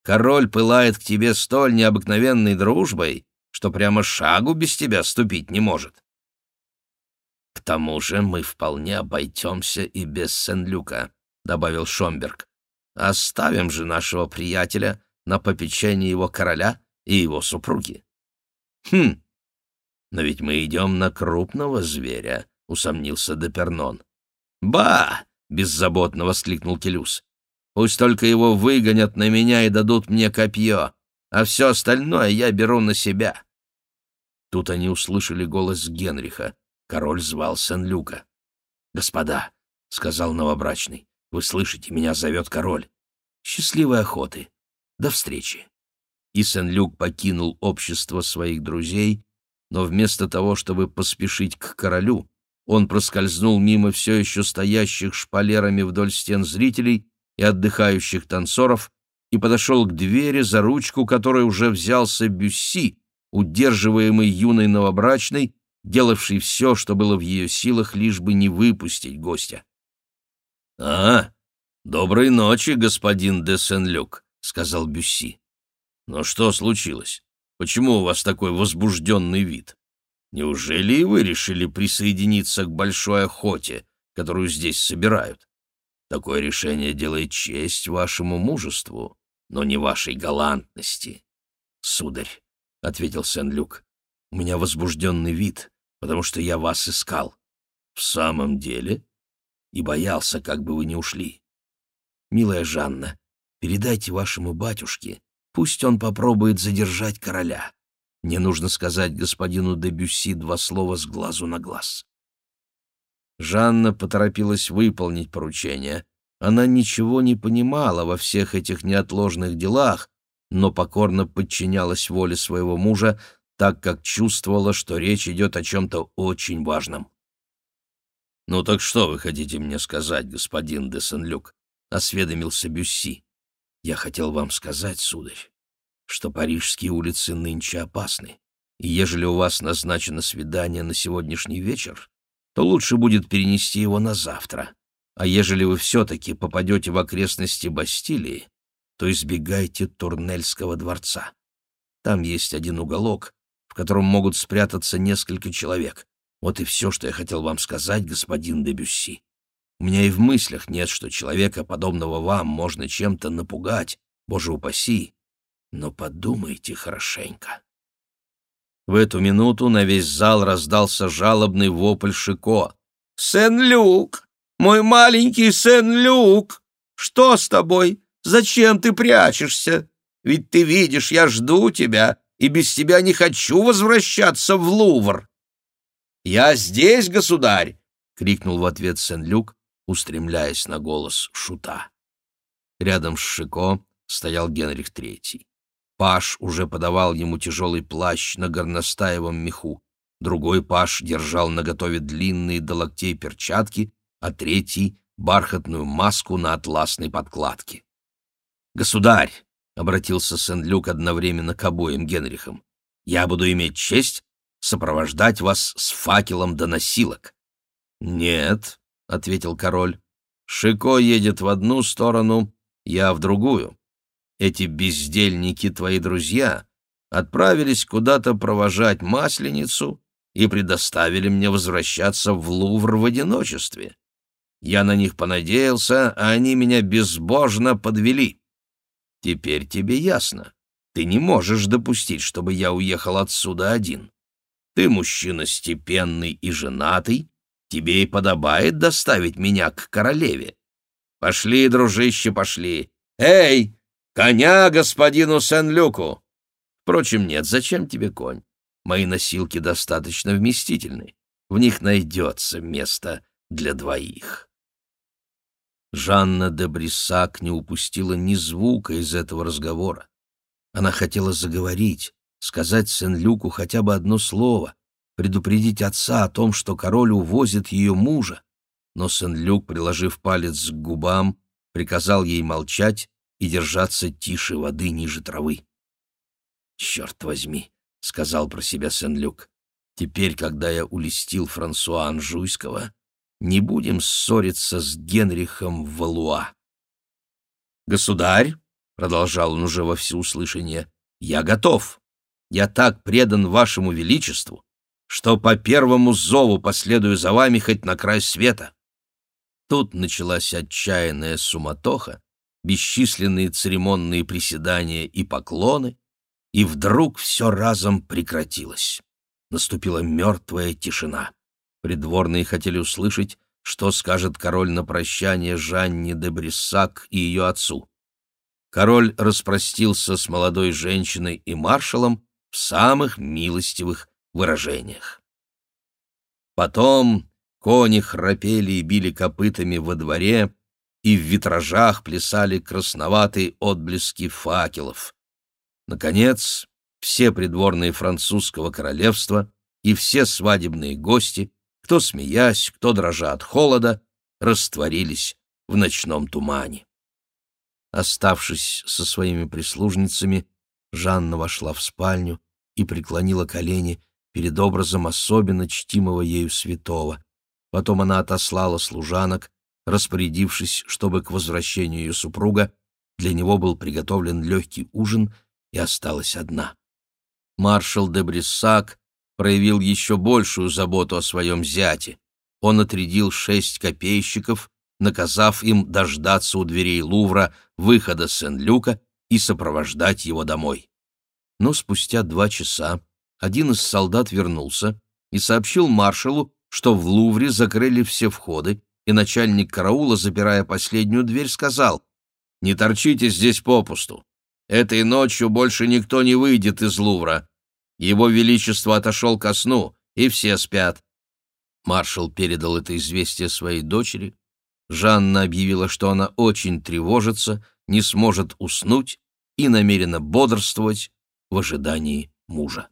«Король пылает к тебе столь необыкновенной дружбой, что прямо шагу без тебя ступить не может». «К тому же мы вполне обойдемся и без Сен-Люка», — добавил Шомберг. «Оставим же нашего приятеля на попечение его короля и его супруги». «Хм, «Но ведь мы идем на крупного зверя», — усомнился Депернон. «Ба!» — беззаботно воскликнул Келюс. «Пусть только его выгонят на меня и дадут мне копье, а все остальное я беру на себя». Тут они услышали голос Генриха. Король звал Сен-Люка. «Господа», — сказал новобрачный, — «вы слышите, меня зовет король. Счастливой охоты. До встречи». И Сен-Люк покинул общество своих друзей но вместо того, чтобы поспешить к королю, он проскользнул мимо все еще стоящих шпалерами вдоль стен зрителей и отдыхающих танцоров и подошел к двери, за ручку которой уже взялся Бюсси, удерживаемый юной новобрачной, делавший все, что было в ее силах, лишь бы не выпустить гостя. — А, доброй ночи, господин де Сен-Люк, — сказал Бюсси. — Но что случилось? Почему у вас такой возбужденный вид? Неужели и вы решили присоединиться к большой охоте, которую здесь собирают? Такое решение делает честь вашему мужеству, но не вашей галантности. — Сударь, — ответил Сен-Люк, — у меня возбужденный вид, потому что я вас искал. — В самом деле? И боялся, как бы вы не ушли. Милая Жанна, передайте вашему батюшке, Пусть он попробует задержать короля. Мне нужно сказать господину де Бюсси два слова с глазу на глаз. Жанна поторопилась выполнить поручение. Она ничего не понимала во всех этих неотложных делах, но покорно подчинялась воле своего мужа, так как чувствовала, что речь идет о чем-то очень важном. «Ну так что вы хотите мне сказать, господин де Сен-Люк?» — осведомился Бюсси. Я хотел вам сказать, сударь, что парижские улицы нынче опасны, и ежели у вас назначено свидание на сегодняшний вечер, то лучше будет перенести его на завтра. А ежели вы все-таки попадете в окрестности Бастилии, то избегайте Турнельского дворца. Там есть один уголок, в котором могут спрятаться несколько человек. Вот и все, что я хотел вам сказать, господин де Бюсси. У меня и в мыслях нет, что человека, подобного вам, можно чем-то напугать, боже упаси. Но подумайте хорошенько. В эту минуту на весь зал раздался жалобный вопль Шико. «Сен-Люк! Мой маленький Сен-Люк! Что с тобой? Зачем ты прячешься? Ведь ты видишь, я жду тебя, и без тебя не хочу возвращаться в Лувр!» «Я здесь, государь!» — крикнул в ответ Сен-Люк, устремляясь на голос шута. Рядом с Шико стоял Генрих Третий. Паш уже подавал ему тяжелый плащ на горностаевом меху, другой паш держал наготове длинные до локтей перчатки, а третий — бархатную маску на атласной подкладке. «Государь!» — обратился Сен-Люк одновременно к обоим Генрихам. «Я буду иметь честь сопровождать вас с факелом до носилок». «Нет», — ответил король. «Шико едет в одну сторону, я в другую. Эти бездельники, твои друзья, отправились куда-то провожать Масленицу и предоставили мне возвращаться в Лувр в одиночестве. Я на них понадеялся, а они меня безбожно подвели. Теперь тебе ясно. Ты не можешь допустить, чтобы я уехал отсюда один. Ты мужчина степенный и женатый, тебе и подобает доставить меня к королеве. Пошли, дружище, пошли. Эй, коня господину Сен-Люку! Впрочем, нет, зачем тебе конь? Мои носилки достаточно вместительны. В них найдется место для двоих. Жанна де Бриссак не упустила ни звука из этого разговора. Она хотела заговорить, сказать Сен-Люку хотя бы одно слово, предупредить отца о том, что король увозит ее мужа. Но Сен-Люк, приложив палец к губам, приказал ей молчать и держаться тише воды ниже травы. «Черт возьми!» — сказал про себя Сен-Люк. «Теперь, когда я улестил Франсуа Анжуйского, не будем ссориться с Генрихом Валуа». «Государь!» продолжал он уже во всеуслышание, — «я готов. Я так предан вашему величеству, что по первому зову последую за вами хоть на край света». Тут началась отчаянная суматоха, бесчисленные церемонные приседания и поклоны, и вдруг все разом прекратилось. Наступила мертвая тишина. Придворные хотели услышать, что скажет король на прощание Жанне де Бриссак и ее отцу король распростился с молодой женщиной и маршалом в самых милостивых выражениях. Потом кони храпели и били копытами во дворе, и в витражах плясали красноватые отблески факелов. Наконец, все придворные французского королевства и все свадебные гости, кто смеясь, кто дрожа от холода, растворились в ночном тумане. Оставшись со своими прислужницами, Жанна вошла в спальню и преклонила колени перед образом особенно чтимого ею святого. Потом она отослала служанок, распорядившись, чтобы к возвращению ее супруга для него был приготовлен легкий ужин, и осталась одна. Маршал де Бриссак проявил еще большую заботу о своем зяте. Он отрядил шесть копейщиков наказав им дождаться у дверей Лувра выхода Сен-Люка и сопровождать его домой. Но спустя два часа один из солдат вернулся и сообщил маршалу, что в Лувре закрыли все входы, и начальник караула, запирая последнюю дверь, сказал «Не торчите здесь попусту. Этой ночью больше никто не выйдет из Лувра. Его Величество отошел ко сну, и все спят». Маршал передал это известие своей дочери, Жанна объявила, что она очень тревожится, не сможет уснуть и намерена бодрствовать в ожидании мужа.